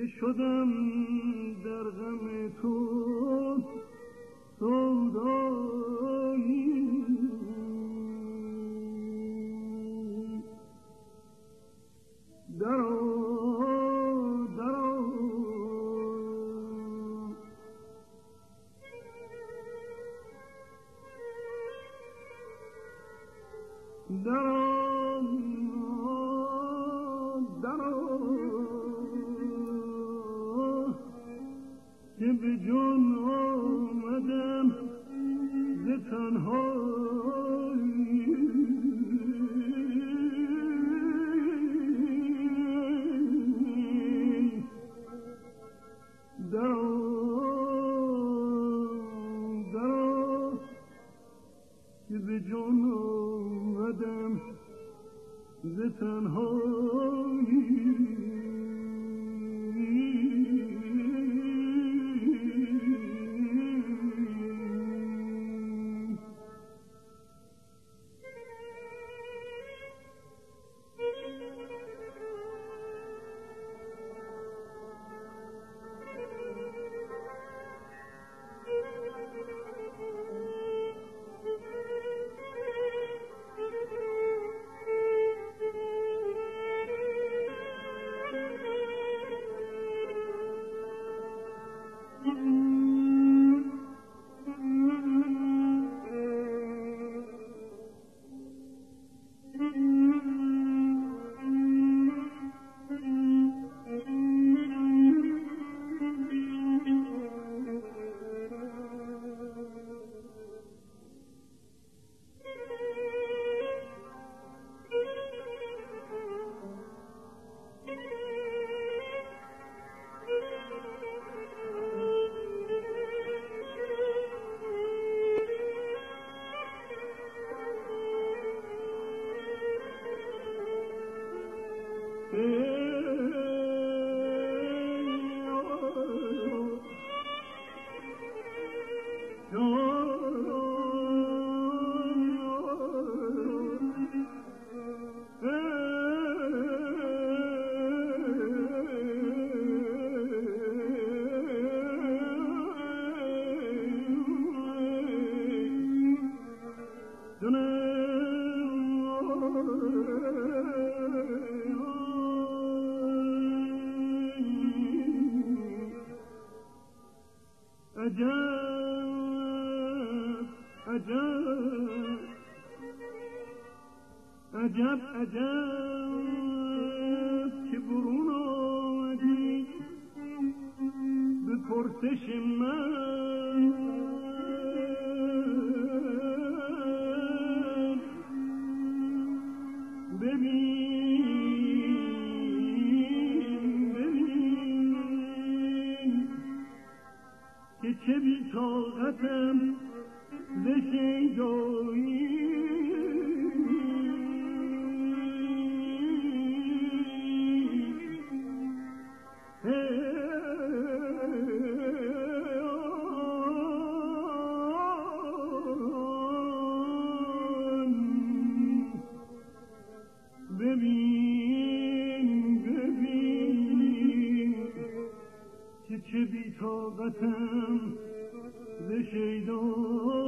که شدم در غم تو سودایی عجب عجب عجب که برون آمدی؟ به پرسش من. ببین ببین که چه بی طاقتم ز شیدایی طاقتم ز شیدایی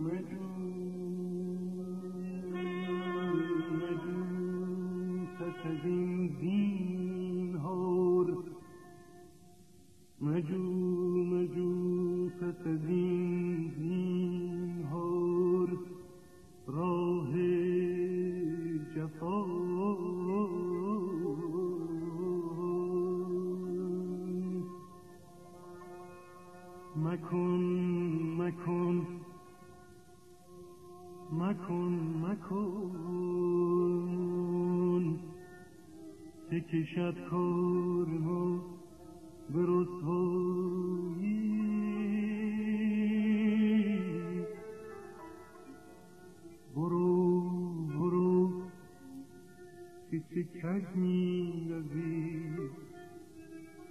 Mm-hmm. می روی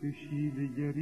به شیوه چه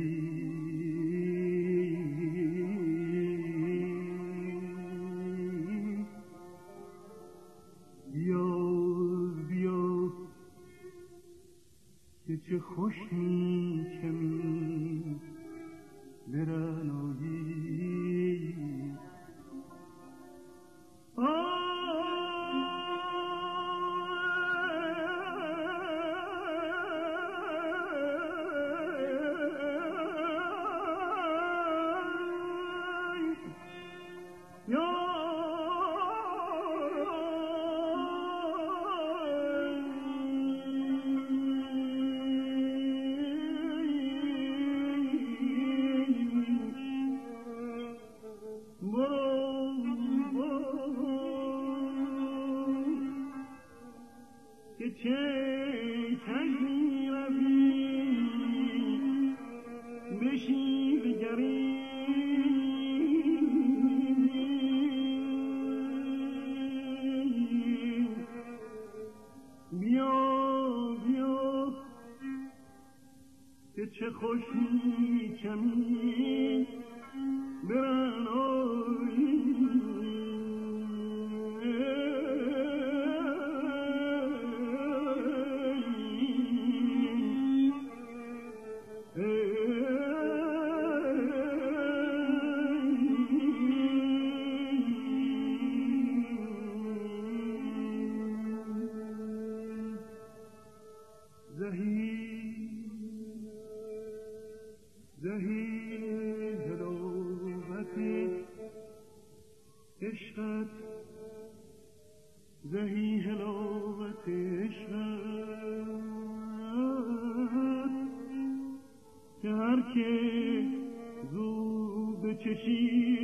چه خوش می to see